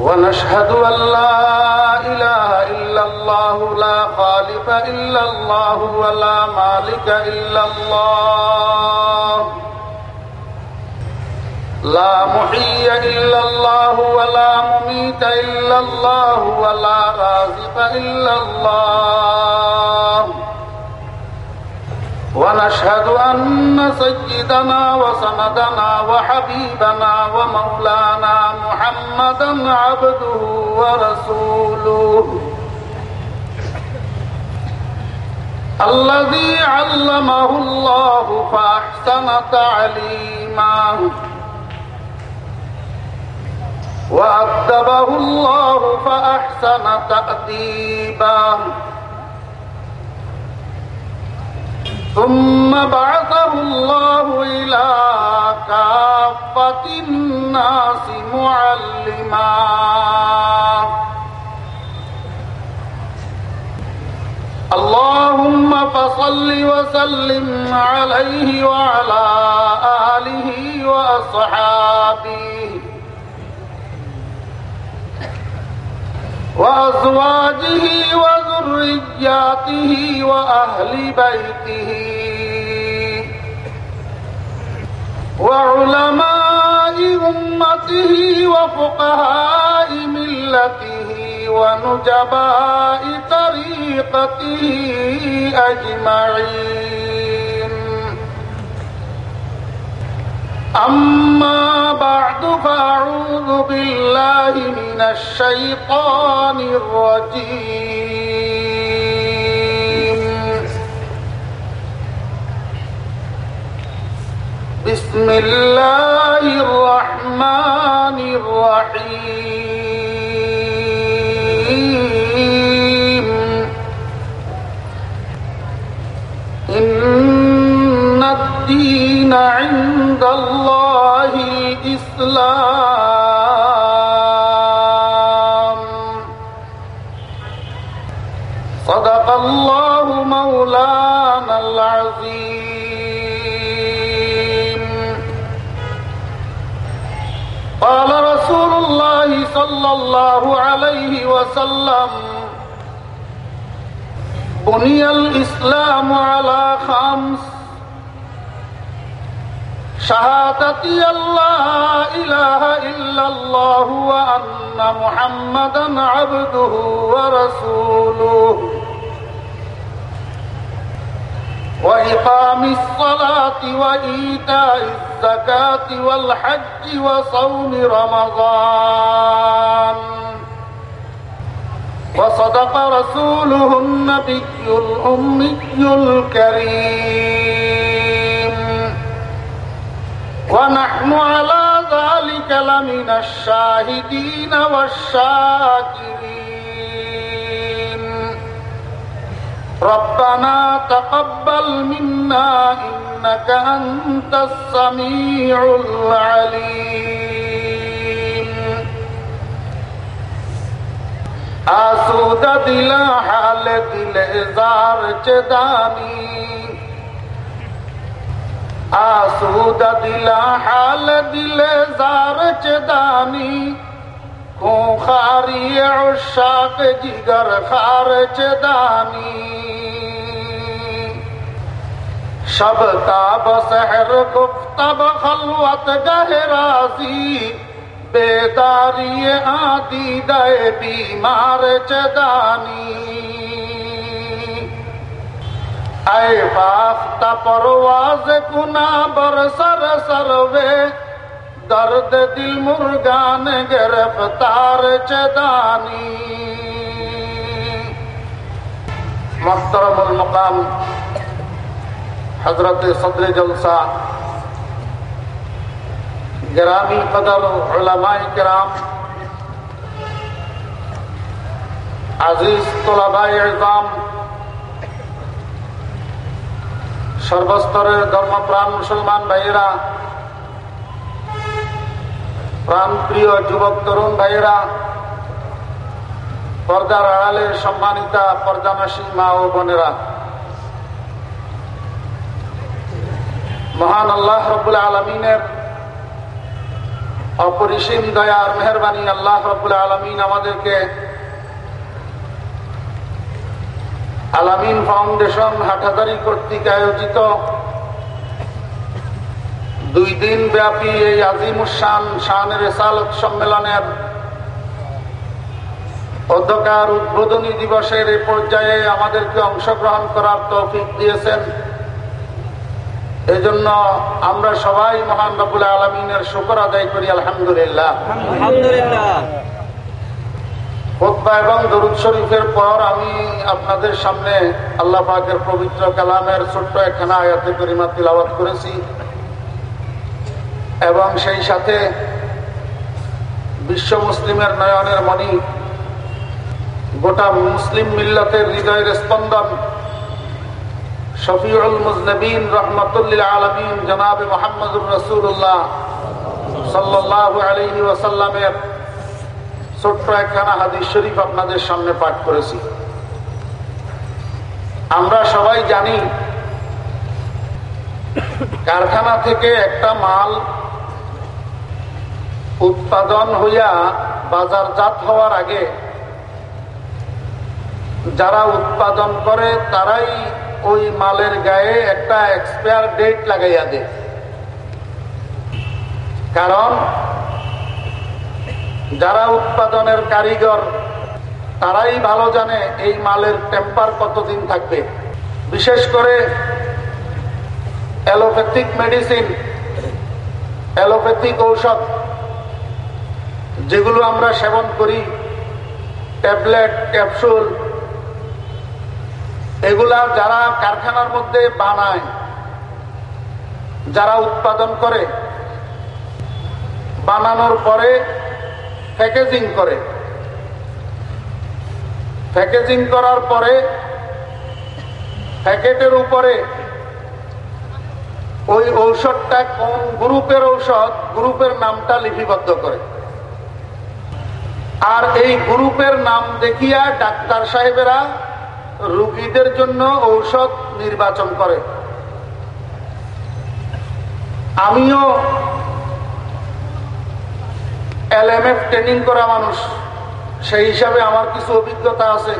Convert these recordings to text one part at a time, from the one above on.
ونشهد أن لا إله إلا الله لا خالق إلا الله ولا مالك إلا الله. لا محيي إلا الله ولا مميت إلا الله ولا رازق إلا الله. ونشهد أن سيدنا وسندنا وحبيبنا ومولانا محمدا عبده ورسوله. الذي علمه الله فأحسن تعليما. وأدبه الله فأحسن تأديبا. ثم بعثه الله إلى كافة الناس معلما. اللهم فصل وسلم عليه وعلى آله وأصحابه. وأزواجه وذرياته وأهل بيته. وعلماء أمته وفقهاء ملته ونجباء طريقته أجمعين. أما بعد الشيطان الرجيم. بسم الله الرحمن الرحيم. إن الدين عند الله الإسلام. الله مولانا العظيم. قال رسول الله صلى الله عليه وسلم بني الإسلام على خمس. شهادتي الله إله إلا الله وأن محمدا عبده ورسوله. وإقام الصلاة وإيتاء الزكاة والحج وصوم رمضان. وصدق رسوله النبي الأمي الكريم. ونحن على ذلك لمن الشاهدين والشاكرين. ربنا تقبل منا إنك أنت السميع العليم. آسودہ دلا حالت الازار چدانی. آسودہ دلا حالت الازار چدانی. کوخاری عشاق جگر خار چدانی شب تاب سحر گفتب خلوت گہ رازی بیداری آدی دے بیمار چدانی اے باختہ پرواز گنا بر سر سروے درد دل مرگان گرفتار چدانی محترم المقام حضرت صدر جلسہ گرامی قدر علماء کرام আজিজ তোলাবাই এজাম সর্বস্তরের ধর্মপ্রাণ মুসলমান ভাইয়েরা প্রাণ প্রিয় যুবক, তরুণ ভাইয়েরা, পর্দার আড়ালে সম্মানিতা পর্দানাসী মা ও বোনেরা। মহান আল্লাহ রবুল আলমিনের অপরিসীম দয়ার মেহরবানি আল্লাহ রবুল আলমিন আমাদেরকে আলামিন ফাউন্ডেশন হাটাদারি কর্তৃক আয়োজিত দুই দিন ব্যাপী এই আজিমুসান শানের রেসালত সম্মেলনের অধ্যকার উদ্বোধনী দিবসের এ পর্যায়ে আমাদেরকে অংশগ্রহণ করার তৌফিক দিয়েছেন। এজন্য আমরা সবাই মহান রবুল আলমিনের শুকর আদায় করি আলহামদুলিল্লাহ। আলহামদুলিল্লাহ। খোদ্া এবং দরুদ শরীফের পর আমি আপনাদের সামনে আল্লাহ পাকের পবিত্র কালামের ছোট্ট একখানা আয়াতে করিমা তিলাবাত করেছি। এবং সেই সাথে বিশ্ব মুসলিমের নয়নের মণি, গোটা মুসলিম মিল্লতের হৃদয়ের স্পন্দন, শফিউল মুজনবিন রহমতুল্লিল আলমিন জনাবে মোহাম্মদুর রসুল্লাহ সাল্লাহ আলহি ওয়াসাল্লামের ছোট্ট একখানা হাদিস শরীফ আপনাদের সামনে পাঠ করেছি। আমরা সবাই জানি, কারখানা থেকে একটা মাল উৎপাদন হইয়া বাজারজাত হওয়ার আগে যারা উৎপাদন করে, তারাই ওই মালের গায়ে একটা এক্সপায়ার ডেট লাগাইয়া দেয়। কারণ যারা উৎপাদনের কারিগর, তারাই ভালো জানে এই মালের টেম্পার কতদিন থাকবে। বিশেষ করে অ্যালোপ্যাথিক মেডিসিন, অ্যালোপ্যাথিক ঔষধ যেগুলো আমরা সেবন করি, ট্যাবলেট, ক্যাপসুল, এগুলা যারা কারখানার মধ্যে বানায়, যারা উৎপাদন করে, বানানোর পরে প্যাকেজিং করে। প্যাকেজিং করার পরে প্যাকেটের উপরে ওই ঔষধটা কোন গ্রুপের ঔষধ, গ্রুপের নামটা লিপিবদ্ধ করে। আর এই গ্রুপের নাম দেখিয়া ডাক্তার সাহেবেরা রুগীদের জন্য ঔষধ নির্বাচন করে। আমিও এলএমএফ ট্রেনিং করা মানুষ, সেই হিসাবে আমার কিছু অভিজ্ঞতা আছে।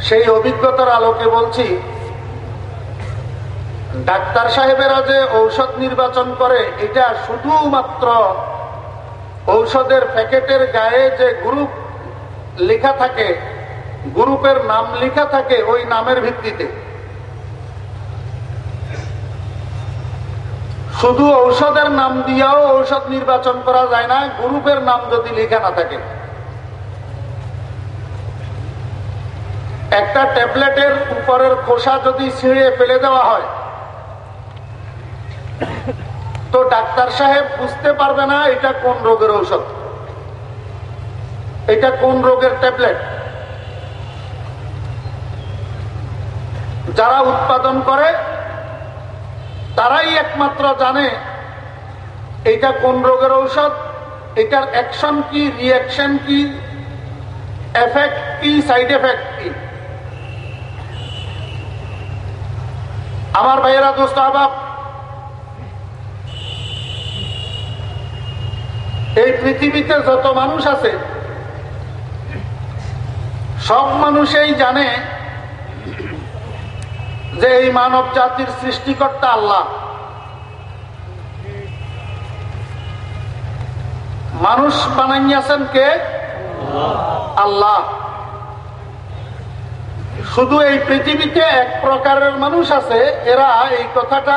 সেই অভিজ্ঞতার আলোকে বলছি, ডাক্তার সাহেবেরা যে ঔষধ নির্বাচন করে, এটা শুধুমাত্র ঔষধের প্যাকেটের গায়ে যে গ্রুপ লেখা থাকে, গ্রুপের নাম লেখা থাকে, ওই নামের ভিত্তিতে। শুধু ঔষধের নাম দিয়েও ঔষধ নির্বাচন করা যায় না, গ্রুপের নাম যদি লেখা না থাকে। একটা ট্যাবলেটের উপরের খোসা যদি ছিঁড়ে ফেলে দেওয়া হয় তো ডাক্তার সাহেব বুঝতে পারবে না এটা কোন রোগের ঔষধ। এটা কোন রোগের ট্যাবলেট। যারা উৎপাদন করে, তারাই একমাত্র জানে এটা কোন রোগের ঔষধ, এটার অ্যাকশন কি রিয়াকশন কি এফেক্ট কি সাইড এফেক্ট কি। আমার ভাইয়েরা, দোস্ত আবাব এই পৃথিবীতে যত মানুষ আছে, সব মানুষেই জানে যে এই মানব জাতির সৃষ্টিকর্তা আল্লাহ। মানুষ বানাইয়াছেন কে? আল্লাহ। শুধু এই পৃথিবীতে এক প্রকারের মানুষ আছে, এরা এই কথাটা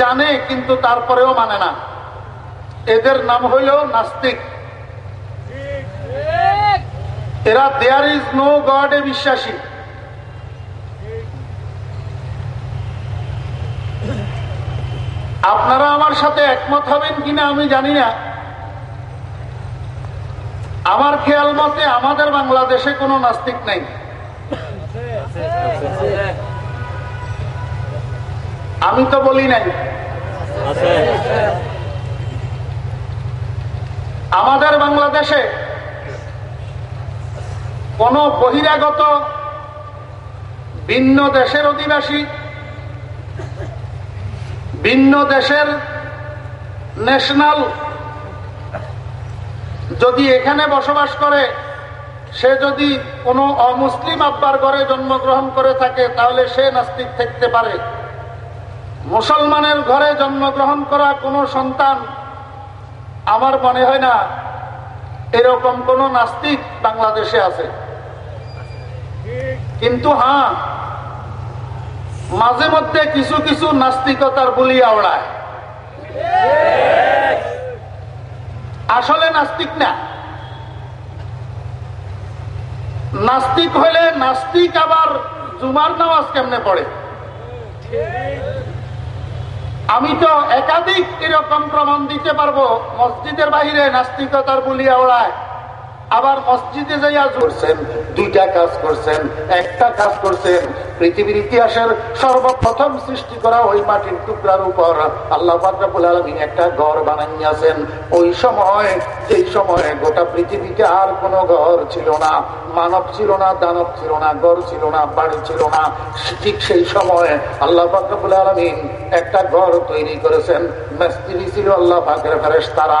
জানে কিন্তু তারপরেও মানে না। এদের নাম হইল নাস্তিক। এরা দেয়ার ইজ নো গডে বিশ্বাসী। আপনারা আমার সাথে একমত হবেন কিনা আমি জানি না। আমার খেয়াল মতে আমাদের বাংলাদেশে কোনো নাস্তিক নাই। আমি তো বলি নাই। আমাদের বাংলাদেশে কোন বহিরাগত ভিন্ন দেশের অধিবাসী, ভিন্ন দেশের ন্যাশনাল যদি এখানে বসবাস করে, সে যদি কোনো অমুসলিম আব্বার ঘরে জন্মগ্রহণ করে থাকে, তাহলে সে নাস্তিক থাকতে পারে। মুসলমানের ঘরে জন্মগ্রহণ করা কোনো সন্তান আমার মনে হয় না এরকম কোন নাস্তিক বাংলাদেশে আছে। কিন্তু হ্যাঁ মাঝে মধ্যে কিছু কিছু নাস্তিকতার বলি আওড়ায়। আসলে নাস্তিক না। নাস্তিক হলে নাস্তিক আবার জুমার নামাজ কেমনে পড়ে? আমি তো একাধিক এরকম প্রমাণ দিতে পারব। মসজিদের বাহিরে নাস্তিকতার বলিয়া ওড়ায়। আবার মসজিদে যাইয়া করছেন, দুইটা কাজ করছেন, একটা কাজ করছেন। পৃথিবীর ইতিহাসের সর্বপ্রথম সৃষ্টি করা ওই মাটির টুকরার উপর আল্লাহ আলমিন একটা ঘর বানাইয়াছেন। ওই সময়, যেই সময় গোটা পৃথিবীতে আর কোনো ঘর ছিল না। মানব ছিল না, দানব ছিল না ঘর ছিল না, বাড়ি ছিল না। ঠিক সেই সময় আল্লাহ ফাকরাবুল আলমিন একটা ঘর তৈরি করেছেন। মেস্ত্রি ছিল আল্লাহ ফাকরে ফেরেস তারা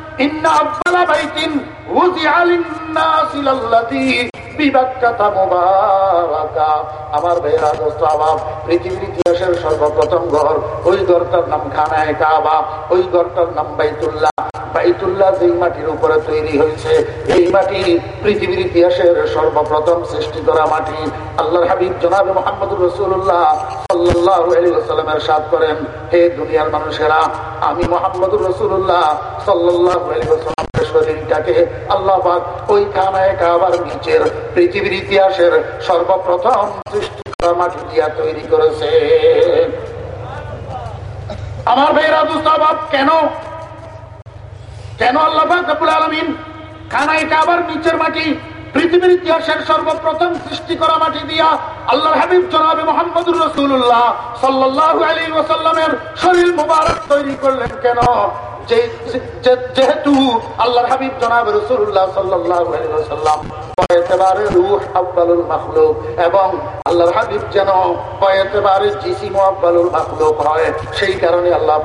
إن أفضل بيت وزع للناس للذي আমার আবাব পৃথিবীর ইতিহাসের সর্বপ্রথম ঘর, ওই ঘরটার নাম খানায় কাবা, ওই ঘরটার নাম বাইতুল্লাহ। বাইতুল্লাহ যেই মাটির উপরে তৈরি হয়েছে, এই মাটি পৃথিবীর ইতিহাসের সর্বপ্রথম সৃষ্টি করা মাটি। আল্লাহর হাবিব জনাব মোহাম্মদ রসুল্লাহ সাল্লাহ আলী সাদ করেন, হে দুনিয়ার মানুষেরা, আমি মোহাম্মদ রসুল্লাহ সাল্লাহ আলী শরীরটাকে আল্লাহ ওই খানায় কাবার নিচের পৃথিবীর ইতিহাসের সর্বপ্রথম সৃষ্টি করা মাটি দিয়া তৈরি করেছে। আমার ভাইরা দুস্তাবাদ কেন? কেন আল্লাহ শরীর মুবারক তৈরি করলেন কেন? যেহেতু আল্লাহ হাবিব জনাব রসুল্লাহ সাল্লাম এবং হাবিব যেন সেই কারণে আল্লাহ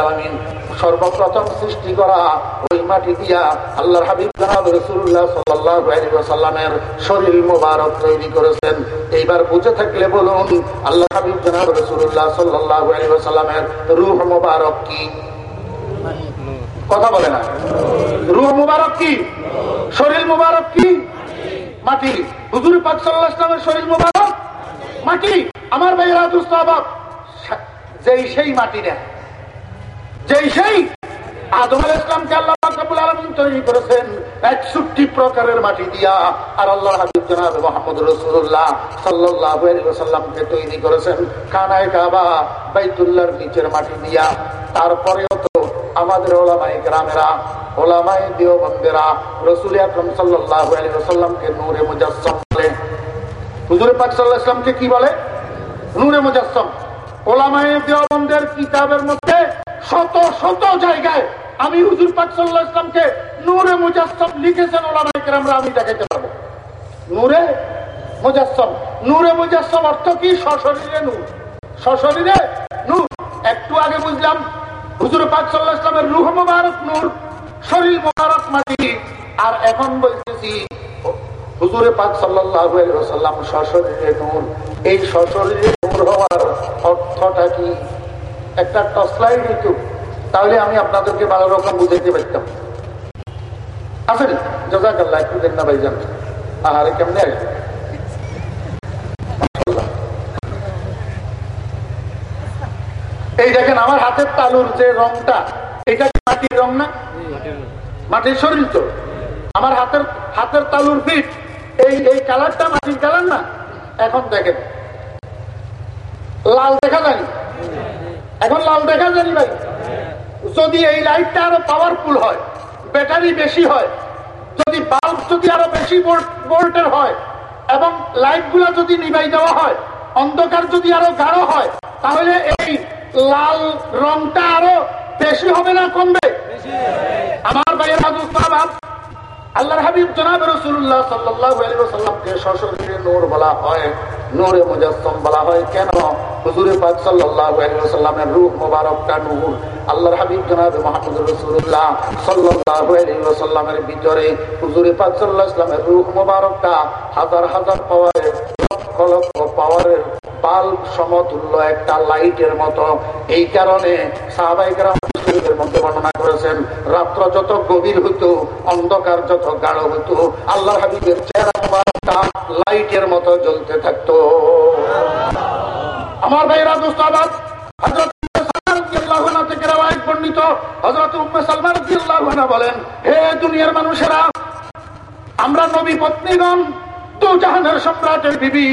আলমিন সর্বপ্রথম সৃষ্টি করা ওই মাটি দিয়া হাবিব জনাব রসুল্লাহ শরীর মুবারক তৈরি করেছেন। এইবার বুঝে থাকলে বলুন আল্লাহ হাবিব জনাব রসুল্লাহ সাল্লাহ সাল্লামের রুহ মুবারক কি? কথা বলে না। রুহ মুবারক কি? শরীর মুবারক কি? মাটি। হুজুর পাক শরীর মুবারক? মাটি। আমার ভাইয়েরা দুস্তাবাব যেই সেই মাটি নেয় যেই সেই আদম আল ইসলামকে আল্লাহ রাব্বুল আলামিন তৈরি করেছেন 61 প্রকারের মাটি দিয়া তৈরি করেছেন মাটি দিয়া। তারপরেও আমাদের ওলামাই গ্রামেরা ওলামাই দেওবন্দেরা, রসুল আকরম সাল্লাল্লাহু আলাইহি ওয়াসাল্লামকে নূরে মুজাসসাম বলে। হুজুর পাক কি বলে? নূরে কিতাবের মধ্যে শত শত জায়গায় আমি নূরে লিখেছেন আমি নূরে নূরে মুজাসসাম অর্থ কি? সশরীরে একটু আগে বুঝলাম এই হওয়ার কি? একটা তাহলে আমি আপনাদেরকে ভালো রকম বুঝাইতে পারতাম। আসেন জাজাকাল্লাহ একটু দেন না ভাইজান। আহারে, কেমনে আসবে? এই দেখেন, আমার হাতের তালুর যে রংটা, এটা মাটির রং না? মাটির শরীর তো। আমার হাতের হাতের তালুর ফিট এই এই কালারটা মাটির কালার না? এখন দেখেন। লাল দেখা জানি এখন লাল দেখা জানি ভাই? যদি এই লাইটটা আরও পাওয়ারফুল হয় ব্যাটারি বেশি হয়, যদি বাল্ব যদি আরও বেশি ভোল্টের হয়, এবং লাইটগুলা যদি নিভাই দেওয়া হয়, অন্ধকার যদি আরও গাঢ় হয়, তাহলে এই লাল রংটা আরও বেশি হবে না কমবে? আমার ভাইয়ের বাবা আল্লাহর হাবিব জনাব রসুল্লাহ সাল্লাল্লাহু আলাইহি ওয়াসাল্লামকে সশরীরে নূর বলা হয়। নূরে মুজাসসাম বলা হয়। কেন? হুজুরে পাক সাল্লাল্লাহু আলাইহি ওয়াসাল্লামের রূহ মোবারকটা নূর। আল্লাহর হাবিব জনাব মুহাম্মদ রাসূলুল্লাহ সাল্লাল্লাহু আলাইহি ওয়াসাল্লামের ভিতরে হুজুরে পাক সাল্লাল্লাহু আলাইহি ওয়াসাল্লামের রূহ মোবারকটা হাজার হাজার পাওয়ারের, লক্ষ লক্ষ পাওয়ারের বাল্ব সমতুল্য একটা লাইটের মতো। এই কারণে সাহাবাইকরাম শরীফের মধ্যে বর্ণনা করেছেন, রাত্র যত গভীর হতো অন্ধকার যত গাঢ় হতো আল্লাহ হাবিবের চেহারা লাইটের মতো জ্বলতে থাকতো। আমার ভাইরা দুনিয়ার মানুষেরা, আমরা সম্রাটের বিবি,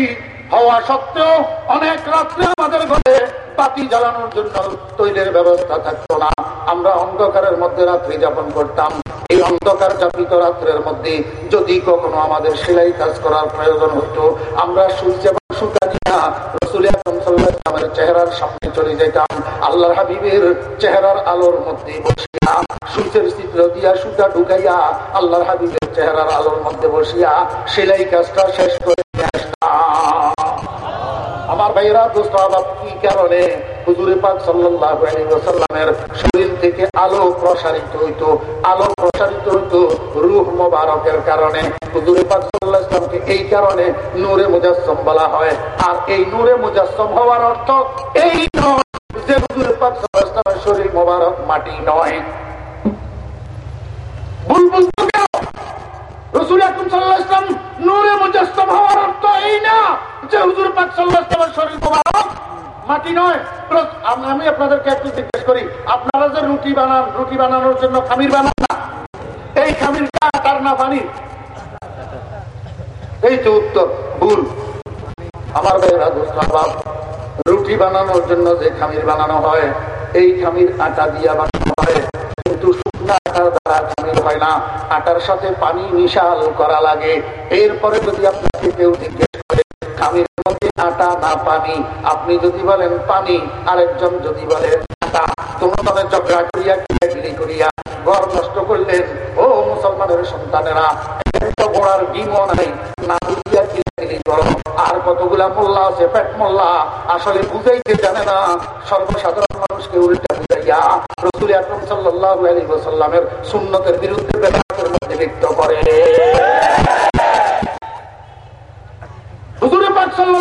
হওয়া সত্ত্বেও অনেক রাত্রে আমাদের ঘরে বাতি জ্বালানোর জন্য তৈলের ব্যবস্থা থাকতো না। আমরা অন্ধকারের মধ্যে রাত্রি যাপন করতাম। এই অন্ধকার চাপিত রাত্রের মধ্যে যদি কখনো আমাদের সেলাই কাজ করার প্রয়োজন হতো, আমরা সূর্য আল্লাহর হাবিবের চেহারার আলোর মধ্যে বসিয়া সেলাই কাজটা শেষ করে আমার দোস্ত আবাব কি কারণে হুজুরে পাক সাল্লাল্লাহু আলাইহি ওয়াসাল্লামের শরীর থেকে আলো প্রসারিত হইতো? আলো প্রসারিত হইতো রূহ মোবারকের কারণে। হুজুরে পাক সাল্লাল্লাহু আলাইহি এই কারণে নূরে মুজাসসাম বলা হয়। আর এই নূরে মুজাসসাম হওয়ার অর্থ এই নয় যে হুজুরে পাক সাল্লাল্লাহু আলাইহি ওয়াসাল্লামের শরীর মোবারক মাটি নয়। বুলবুল তো কেন? রসুল আকরম সাল্লাল্লাহু আলাইহি ওয়াসাল্লাম নূরে মুজাসসাম হওয়ার অর্থ এই না যে হুজুর শরীর মোবারক, মাটি নয়। আমি আপনাদেরকে একটু জিজ্ঞেস করি, আপনারা যে রুটি বানান, রুটি বানানোর জন্য খামির বানান না? এই খামিরটা তার না পানির এই তো উত্তর, ভুল। আমার রুটি বানানোর জন্য যে খামির বানানো হয়, এই খামির আটা দিয়া বানানো হয়, কিন্তু শুকনা আটার দ্বারা খামির হয় না। আটার সাথে পানি মিশাল করা লাগে। এরপরে যদি আপনাকে কেউ জিজ্ঞেস খামির মধ্যে আটা না পানি। আপনি যদি বলেন পানি, আরেকজন যদি বলেন আটা তোমাদের ঝগড়া করিয়া কিলাগিরি করিয়া ঘর নষ্ট করলেন, ও মুসলমানের সন্তানেরা সর্বসাধারণ মানুষকে উল্টা বুঝাইয়া রসুল আকরম সাল্লাহ আলী সাল্লামের সুন্নতের বিরুদ্ধে বেদাতের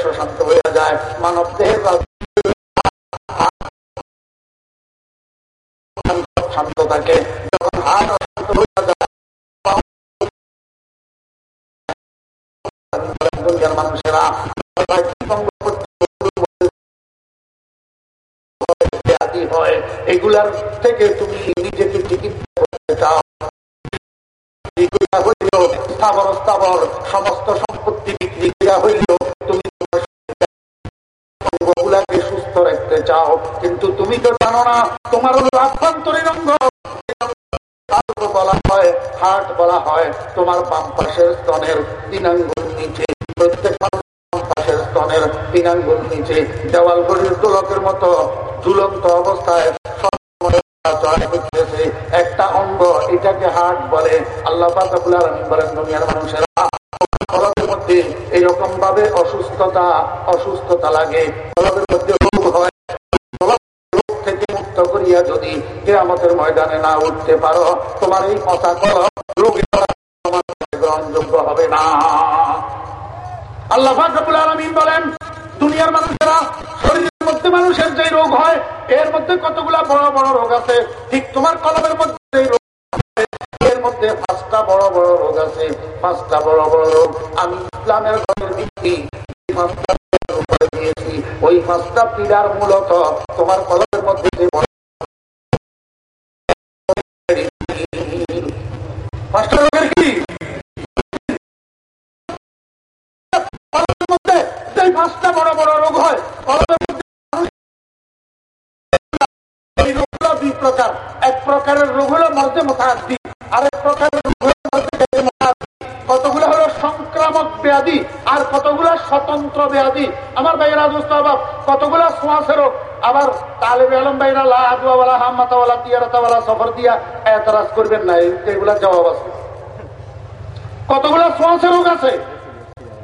দেশ হইয়া যায়। মানব দেহের শান্ত থাকে যখন হাত অশান্ত হইয়া যায় মানুষেরা থেকে তুমি চাও সমস্ত চাও কিন্তু তুমি তো জানো না, তোমার আভ্যন্তরীণ অঙ্গ। বলা হয়, হাট বলা হয়, তোমার বাম পাশের স্তনের তিন নিচে, প্রত্যেক স্তনের তিন নিচে, দেওয়াল ঘড়ির দোলকের মতো ঝুলন্ত অবস্থায় একটা অঙ্গ এটাকে হাট বলে। আল্লাহ বলেন মানুষেরা মধ্যে এরকম ভাবে অসুস্থতা অসুস্থতা লাগে। মধ্যে রোগ থেকে করিয়া যদি কেরামতের ময়দানে না উঠতে পারো, তোমার এই কথা রোগী গ্রহণযোগ্য হবে না। আল্লাহ আলমিন বলেন, দুনিয়ার মানুষেরা শরীরের মধ্যে মানুষের যে রোগ হয়, এর মধ্যে কতগুলা বড় বড় রোগ আছে? ঠিক তোমার কলমের মধ্যে রোগ এর মধ্যে পাঁচটা বড় বড় রোগ আছে। পাঁচটা বড় বড় রোগ আমি ইসলামের ঘরের ভিত্তি দিয়েছি। ওই পাঁচটা পীড়ার মূলত তোমার কলমের মধ্যে যে পাঁচটা রোগের কি পাঁচটা বড় বড় রোগ হয় দুই প্রকার এক প্রকারের রোগ হলো আরেক প্রকারের কতগুলো হলো সংক্রামক ব্যাধি আর কতগুলো স্বতন্ত্র ব্যাধি? আমার কতগুলো রোগ? আবার আলম হাম্মাতাওয়ালা তিয়ারাতাওয়ালা সফর দিয়া এতরাজ করবেন না জবাব আছে। কতগুলো রোগ আছে?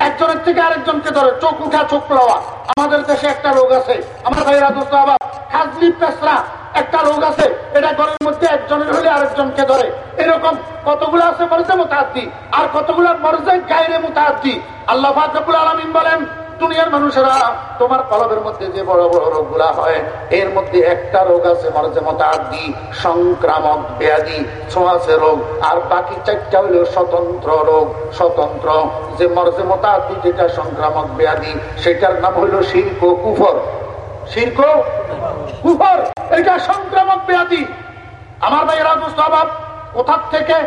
একজনের থেকে আরেকজনকে ধরে, চোখ উঠা, চোখ লওয়া আমাদের দেশে একটা রোগ আছে। আমার ভাইরা দোস্ত আবার হাজলি পেসরা। একটা রোগ আছে, এটা ঘরের মধ্যে একজনের হলে আরেকজনকে ধরে। এরকম কতগুলো আছে মরজে মোতাহাদ্দি আর কতগুলো মরজে গাইরে মোতাহাদ্দি আল্লাহ ফাকবুল আলমিন বলেন, দুনিয়ার মানুষেরা তোমার কলবের মধ্যে যে বড় বড় রোগগুলা হয়, এর মধ্যে একটা রোগ আছে মরজে মতাদি সংক্রামক, ব্যাধি ছোঁয়াশে রোগ, আর বাকি চারটা হইল স্বতন্ত্র রোগ, স্বতন্ত্র। যে মরজে মতাদি যেটা সংক্রামক, ব্যাধি, সেটার নাম হইল শিল্প কুফর। শিল্প কুফর। এটা সংক্রামক ব্যাধি। আমার ভাইয়েরা দুস্বভাব কোথার থেকে,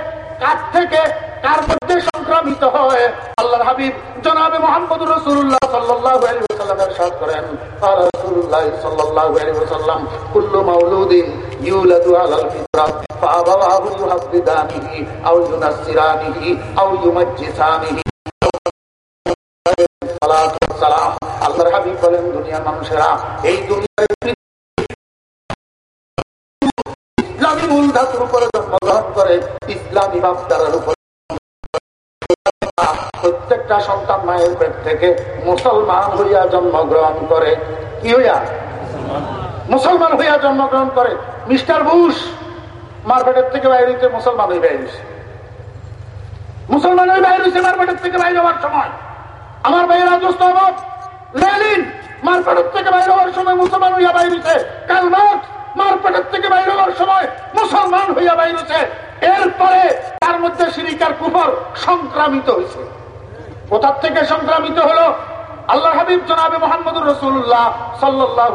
কার থেকে, কার মধ্যে সংক্রামিত হয়। আল্লাহর হাবিব জনাবে মোহাম্মদ রসুল্লাহ সাল্লাহ দুনিয়ার মানুষেরা, এই দুনিয়ার ইসলামী উপরে জন্মগ্রহণ করে, ইসলামী বাপদারার উপরে প্রত্যেকটা সন্তান মায়ের পেট থেকে মুসলমান হইয়া জন্মগ্রহণ করে। কি হইয়া? মুসলমান হইয়া জন্মগ্রহণ করে। মিস্টার বুশ মারপেটের থেকে বাইরে মুসলমান হয়ে বাইরে মুসলমান হয়ে বাইরে মারপেটের থেকে বাইরে হওয়ার সময়। আমার ভাইয়ের রাজস্ব লেলিন মারপেটের থেকে বাইরে হওয়ার সময় মুসলমান হইয়া বাইরেছে মারপেটের থেকে বাইরে হওয়ার সময় মুসলমান হইয়া বাইরেছে। এরপরে তার মধ্যে সিরিকার কুফর সংক্রামিত হয়েছে। কোথার থেকে সংক্রামিত হলো? আল্লাহ হাবিব জনাবে মোহাম্মদুর রসুল্লাহ সাল্লাহ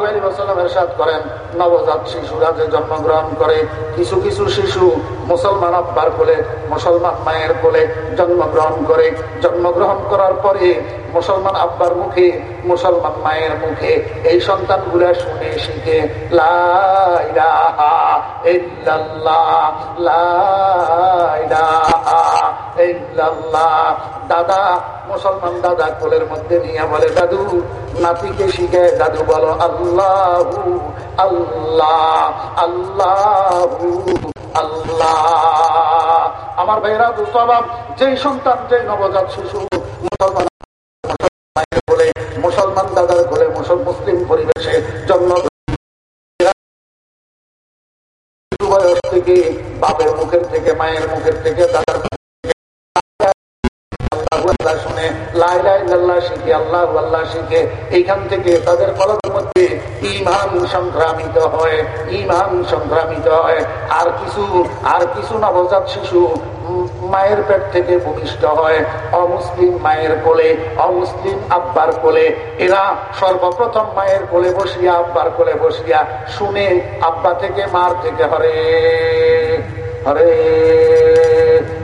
করেন, নবজাত শিশুরা যে জন্মগ্রহণ করে, কিছু কিছু শিশু মুসলমান আব্বার কোলে, মুসলমান মায়ের কোলে জন্মগ্রহণ করে। জন্মগ্রহণ করার পরে মুসলমান আব্বার মুখে, মুসলমান মায়ের মুখে, এই সন্তানগুলা শুনে শিখে দাদা, মুসলমান দাদা কোলের মধ্যে নিয়ে বলে, দাদু, নাতিকে শিখে, দাদু বলো, আল্লাহ আল্লাহ আল্লাহ আল্লাহ। আমার ভাইরা দুস্বাভাব যেই সন্তান, যেই নবজাত শিশু মুসলমান থেকে বাপের মুখের থেকে মায়ের মুখের থেকে দাদার এইখান থেকে তাদের মধ্যে ইমান হয় ইমান হয়। আর কিছু আর কিছু নবজাত শিশু মায়ের পেট থেকে ভূমিষ্ঠ হয়, অমুসলিম মায়ের কোলে, অমুসলিম আব্বার কোলে। এরা সর্বপ্রথম মায়ের কোলে বসিয়া, আব্বার কোলে বসিয়া শুনে আব্বা থেকে, মার থেকে হরে হরে,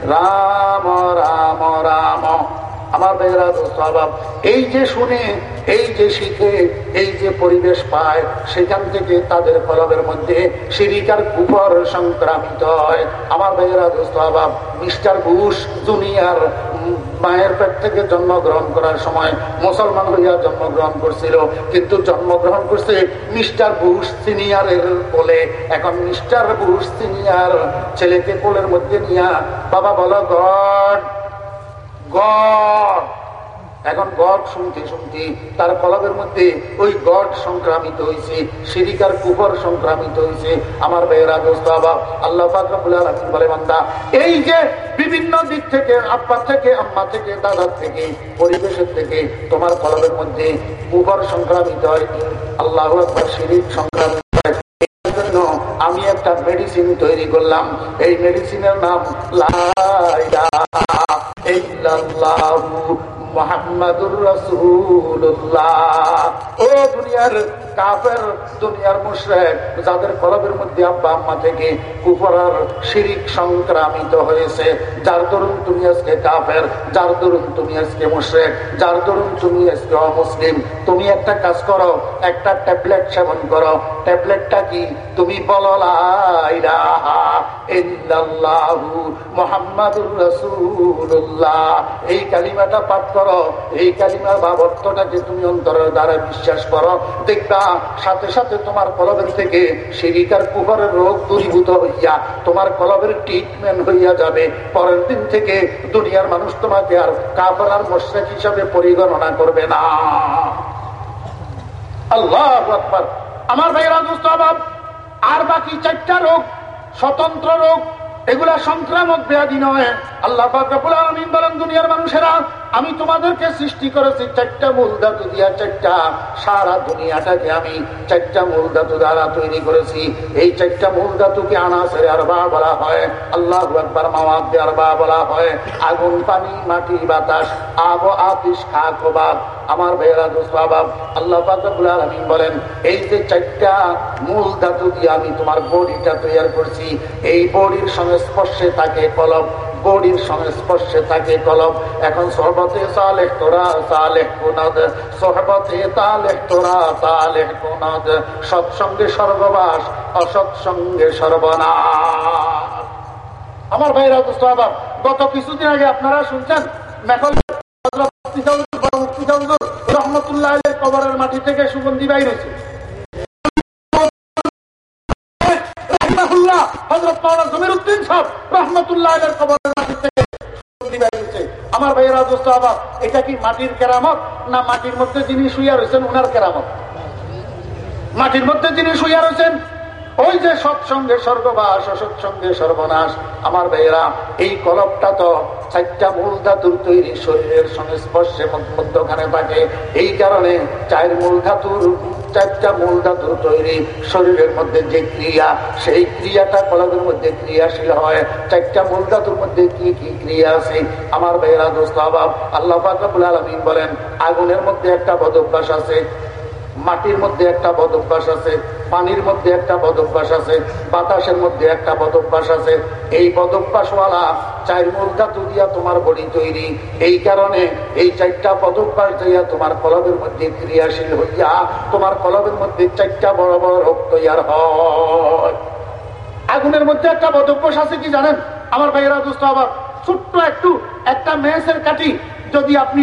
রাম রাম রাম। এই যে শুনে, এই যে শিখে, এই যে পরিবেশ পায়, সেখান থেকে তাদের কলবের মধ্যে সিরিকার কুপর সংক্রামিত হয়। আমার বেহরা স্বভাব মিস্টার বুশ দুনিয়ার মায়ের পেট থেকে জন্মগ্রহণ করার সময় মুসলমান হইয়া জন্মগ্রহণ করছিল। কিন্তু জন্মগ্রহণ করছে মিস্টার বুশ সিনিয়রের কোলে। এখন মিস্টার বুশ সিনিয়র ছেলেকে কোলের মধ্যে নিয়া, বাবা, বলো গড এখন গড শুনতে শুনতে তার কলবের মধ্যে ওই গড সংক্রামিত হয়েছে সিরিকার কুপর সংক্রামিত হয়েছে আমার বেয়েরা দোস্ত বাবা আল্লাহ বলে, বান্দা, এই যে বিভিন্ন দিক থেকে, আব্বা থেকে, আম্মা থেকে, দাদার থেকে, পরিবেশের থেকে তোমার কলবের মধ্যে কুপর সংক্রামিত হয় আল্লাহ একবার শিরিক সংক্রামিত আমি একটা মেডিসিন তৈরি করলাম। এই মেডিসিনের নাম লাইলা الله সংক্রামিত তুমি অমুসলিম, তুমি একটা কাজ করো, একটা ট্যাবলেট সেবন করো। ট্যাবলেটটা কি? তুমি বলো এই কালিমাটা পাঠ করো এই কালিমার ভাব অর্থটাকে তুমি অন্তরের দ্বারা বিশ্বাস করো। দেখবা, সাথে সাথে তোমার কলবের থেকে সিরিকার কুহরের রোগ দূরীভূত হইয়া, তোমার কলবের ট্রিটমেন্ট হইয়া যাবে। পরের দিন থেকে দুনিয়ার মানুষ তোমাকে আর কাপড়ার মোশেক হিসাবে পরিগণনা করবে না। আল্লাহ আমার ভাইয়েরা দুস্থ আর বাকি চারটা রোগ, স্বতন্ত্র রোগ, এগুলা সংক্রামক ব্যাধি নয়। আল্লাহ বলেন, দুনিয়ার মানুষেরা আমি তোমাদেরকে সৃষ্টি করেছি চারটা মূল ধাতু দিয়া চারটা সারা দুনিয়াটাকে আমি চারটা মূল ধাতু দ্বারা তৈরি করেছি। এই চারটা মূল ধাতুকে আনাসের আরবা বলা হয়। আল্লাহ একবার মামাদ আরবা বলা হয়। আগুন, পানি, মাটি, বাতাস আব আতিস খাক আমার ভাইয়েরা দুষ্বাবাব আল্লাহ আলমিন বলেন, এই যে চারটা মূল ধাতু দিয়ে আমি তোমার বডিটা তৈরি করছি, এই বডির সংস্পর্শে তাকে কলম বডির সংস্পর্শে থাকে কলম। এখন সহবতে সালেহ তোরা, সালেহ কুনাদ। সহবতে তালেহ তোরা তালেহ কুনাদ। সৎসঙ্গে সর্ববাস, অসৎসঙ্গে সর্বনাশ। আমার ভাইরা গত কিছুদিন আগে আপনারা শুনছেন মেকল রহমতুল্লাহ কবরের মাটি থেকে সুগন্ধি বাইর হয়েছে। আমার আবার এটা কি মাটির কেরামত না মাটির মধ্যে যিনি শুইয়া রয়েছেন উনার কেরামত? মাটির মধ্যে যিনি শুইয়া রয়েছেন ওই যে সৎসঙ্গে স্বর্গবাস, অসৎসঙ্গে সর্বনাশ। আমার ভাইয়েরা, এই কলপটা তো চারটা মূল ধাতুর তৈরি শরীরের সংস্পর্শে মধ্যখানে থাকে। এই কারণে চার মূল ধাতুর চারটা মূল ধাতুর তৈরি। শরীরের মধ্যে যে ক্রিয়া, সেই ক্রিয়াটা কলাদের মধ্যে ক্রিয়াশীল হয়। চারটা মূল ধাতুর মধ্যে কি কি ক্রিয়া আছে? আমার ভাইয়েরা, দোস্ত, আবাব, আল্লাহ আলমিন বলেন, আগুনের মধ্যে একটা বদ আছে। মাটির মধ্যে একটা বদ আছে, পানির মধ্যে একটা বদভ্যাস আছে, বাতাসের মধ্যে একটা বদভ্যাস আছে। এই বদভ্যাসওয়ালা চার মূল ধাতু দিয়া তোমার বডি তৈরি। এই কারণে এই চারটা বদভ্যাস দিয়া তোমার কলবের মধ্যে ক্রিয়াশীল হইয়া তোমার কলবের মধ্যে চারটা বড় বড় রোগ তৈয়ার হয়। আগুনের মধ্যে একটা বদভ্যাস আছে কি জানেন? আমার ভাইয়েরা দুস্থ আবার ছোট্ট একটু একটা মেহেসের কাটি যদি আপনি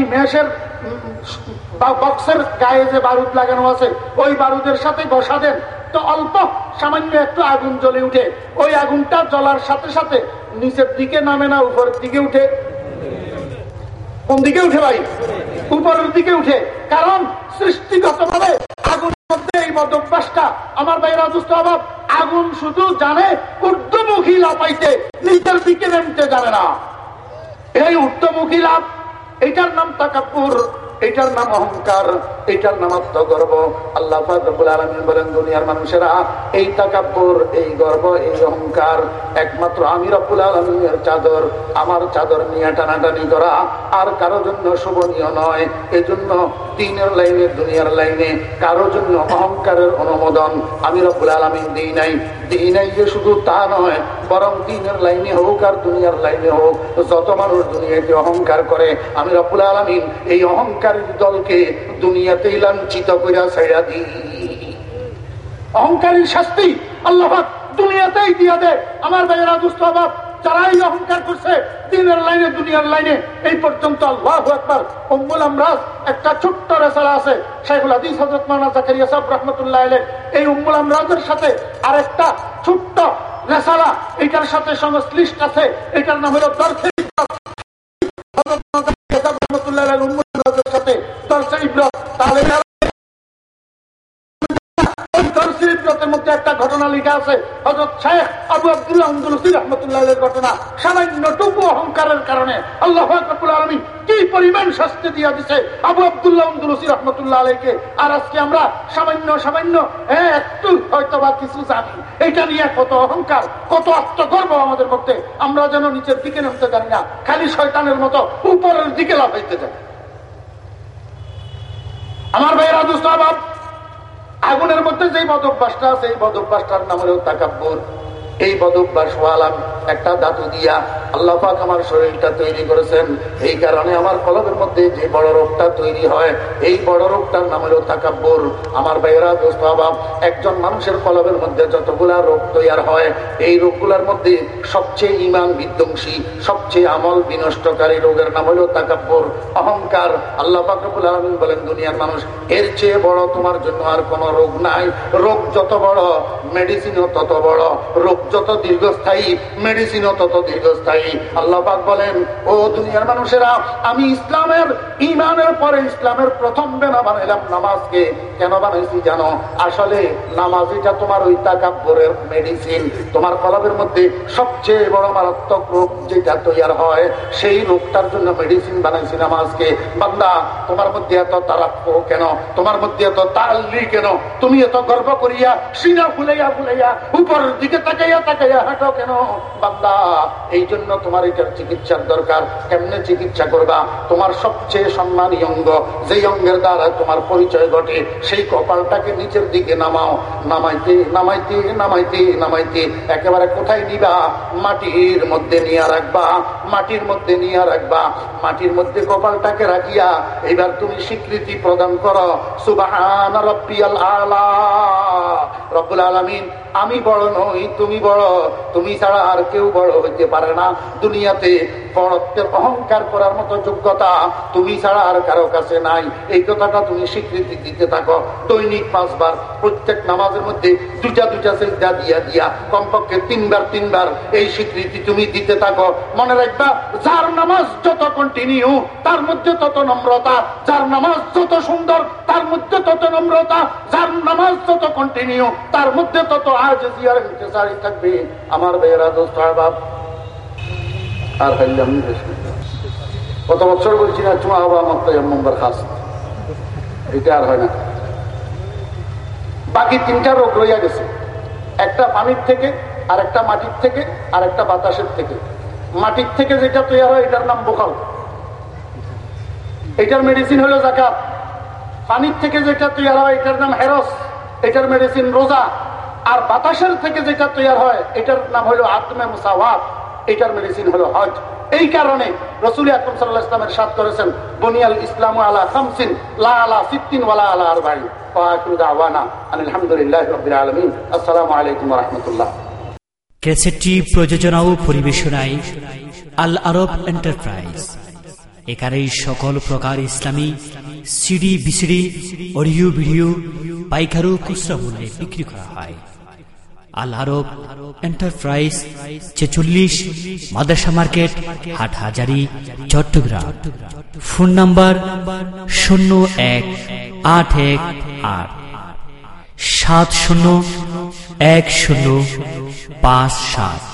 মেহেসের বক্সের গায়ে যে বারুদ লাগানো আছে, ওই বারুদের সাথে বসা দেন। তো অল্প, সামান্য একটু আগুন জ্বলে উঠে। ওই আগুনটা জ্বলার সাথে সাথে নিচের দিকে নামে না, উপরের দিকে উঠে। কোন দিকে উঠে ভাই? উপরের দিকে উঠে। কারণ সৃষ্টিগত ভাবে আগুনের মধ্যে এই মদভ্যাসটা আমার ভাই রাজস্ব অভাব। আগুন শুধু জানে, ঊর্ধ্বমুখী লাপাইতে নিচের দিকে নামতে জানে না। এই ঊর্ধ্বমুখী লাভ এটার নাম তাকাপুর এটার নাম অহংকার, এটার নামাজ তো গর্ব আল্লাহ বলেন, দুনিয়ার মানুষেরা, এই তাকাব্বর, এই গর্ব, এই অহংকার একমাত্র আমি রব্বুল আলমিনের চাদর। আমার চাদর নিয়ে টানাটানি করা আর কারও জন্য শোভনীয় নয়। এজন্য দিনের লাইনে, দুনিয়ার লাইনে কারও জন্য অহংকারের অনুমোদন আমি রব্বুল আলমিন দিই নাই। দিই নাই যে শুধু তা নয়, বরং দিনের লাইনে হোক আর দুনিয়ার লাইনে হোক, যত মানুষ দুনিয়াতে অহংকার করে, আমি রব্বুল আলমিন এই অহংকারী দলকে দুনিয়াতেই লাঞ্ছিত করে ছেড়া দিই অহংকারীর শাস্তি আল্লাহ দুনিয়াতেই দিয়া দে। আমার ভাইয়েরা, দুস্থ অভাব যারা এই অহংকার করছে, দিনের লাইনে, দুনিয়ার লাইনে, এই পর্যন্ত সংশ্লিষ্ট আছে, এটার নাম হলো দর্শে রহমতুল্লাহ উম্মুল আমরাজের সাথে দর্শে ইব্রত তাহলে মধ্যে একটা ঘটনা লিখা আছে। হজরত শেখ আবু আব্দুল আব্দুল্লাহ রহমতুল্লাহ ঘটনা। সামান্য টুকু অহংকারের কারণে আল্লাহ আলমী কি পরিমাণ শাস্তি দিয়া দিছে আবু আব্দুল্লাহ রহমতুল্লাহ আলীকে আর আজকে আমরা সামান্য সামান্য হ্যাঁ একটু হয়তো বা কিছু জানি। এটা নিয়ে কত অহংকার, কত আত্মগর্ব আমাদের মধ্যে। আমরা যেন নিচের দিকে নামতে জানি না, খালি শয়তানের মতো উপরের দিকে লাভ হইতে যাই আমার ভাইয়েরা দুস্তাবাব আগুনের মধ্যে যেই বদ অভ্যাসটা আছে এই বদ অভ্যাসটার নাম হলো তাকাব্বর। এই বদ অভ্যাস হওয়ালাম একটা দাতু দিয়া আল্লাহ পাক আমার শরীরটা তৈরি করেছেন। এই কারণে আমার কলবের মধ্যে যে বড় রোগটা তৈরি হয়, এই বড় রোগটার নাম হলো তাকাব্বর। আমার বাইরা দোস্ত অভাব একজন মানুষের কলবের মধ্যে যতগুলা রোগ তৈরি হয়, এই রোগগুলার মধ্যে সবচেয়ে ইমান বিধ্বংসী, সবচেয়ে আমল বিনষ্টকারী রোগের নাম হলো তাকাব্বর। অহংকার, আল্লাহ পাকবুল আলমিন বলেন, দুনিয়ার মানুষ, এর চেয়ে বড় তোমার জন্য আর কোন রোগ নাই। রোগ যত বড় মেডিসিনও তত বড়। রোগ যত দীর্ঘস্থায়ী মেডিসিনও তত দীর্ঘস্থায়ী। আল্লাহ পাক বলেন, ও দুনিয়ার মানুষেরা, আমি ইসলামের ইমানের পরে ইসলামের প্রথম বেনা বানাইলাম নামাজকে। কেন বানাইছি জানো? আসলে নামাজ এটা তোমার ওই তাকাব্বরের মেডিসিন তোমার কলবের মধ্যে সবচেয়ে বড় মারাত্মক রোগ যেটা তৈরি হয়, সেই রোগটার জন্য মেডিসিন বানাইছি নামাজকে। বান্দা, তোমার মধ্যে এত তারাক্য কেন? তোমার মধ্যে এত তাল্লি কেন? তুমি এত গর্ব করিয়া সিনা ফুলাইয়া ফুলাইয়া উপরের দিকে তাকাইয়া তাকাইয়া হাঁটো কেন? বান্দা এই জন্য তোমার এটার চিকিৎসার দরকার। কেমনে চিকিৎসা করবা? তোমার সবচেয়ে সম্মানী অঙ্গ, যেই অঙ্গের দ্বারা তোমার পরিচয় ঘটে সেই কপালটাকে নিচের দিকে নামাও। নামাইতে নামাইতে নামাইতে নামাইতে একেবারে কোথায় নিবা? মাটির মধ্যে নিয়ে রাখবা। মাটির মধ্যে নিয়ে রাখবা। মাটির মধ্যে কপালটাকে রাখিয়া এবার তুমি স্বীকৃতি প্রদান করো। সুবাহ রব্বুল আলমিন আমি বড় নই, তুমি বড়। তুমি ছাড়া আর কেউ বড় হইতে পারে না। দুনিয়াতে বড়ত্বের অহংকার করার মতো যোগ্যতা তুমি ছাড়া আর কারও কাছে নাই। এই কথাটা তুমি স্বীকৃতি দিতে থাকো। দৈনিক পাঁচবার, প্রত্যেক নামাজের মধ্যে দুটা দুটা সেজদা দিয়া দিয়া, কমপক্ষে তিনবার তিনবার এই স্বীকৃতি তুমি দিতে থাকো। মনে রাখবা, যার নামাজ যত কন্টিনিউ তার মধ্যে তত নম্রতা। যার নামাজ যত সুন্দর, তার মধ্যে তত নম্রতা। যার নামাজ যত কন্টিনিউ তার মধ্যে তত আজ থাকবে, আমার বেয়েরা দোস্ত বাপ, আর হাইলাম কত বছর বলছি না চুমা হবা আমার খাস। এটা আর হয় না। বাকি তিনটা রোগ রইয়া গেছে। একটা পানির থেকে আর একটা মাটির থেকে আর একটা বাতাসের থেকে। মাটির থেকে যেটা তৈরি হয়, এটার নাম বোকাল এটার মেডিসিন হলো জাকাত। পানির থেকে যেটা তৈরি হয়, এটার নাম হেরস। এটার মেডিসিন রোজা। আর বাতাসের থেকে যেটা তৈরি হয়, এটার নাম হলো আত্মে মুসাওয়াত, এটার মেডিসিন হলো হজ। এই কারণে রসুল আকরম সাল্লাহ ইসলামের সাথ করেছেন, বনিয়াল ইসলাম আলা খামসিন, লা আলা সিদ্দিন ওয়ালা আলা আর ভাই আলহামদুলিল্লাহ রবিল আলমিন। আসসালামু আলাইকুম রহমতুল্লাহ। ক্যাসেটটি প্রযোজনা ও পরিবেশনায় আল আরব এন্টারপ্রাইজ। এখানে সকল প্রকার ইসলামী সিডি, বিসিডি, অডিও, ভিডিও, পাইকারু, খুচরা মূল্যে বিক্রি করা হয়। আল আরব এন্টারপ্রাইজ ছেচল্লিশ মাদ্রাসা মার্কেট হাট হাজারি চট্টগ্রাম। ফোন নাম্বার শূন্য এক আট এক আট। সাত শূন্য এক শূন্য পাঁচ সাত।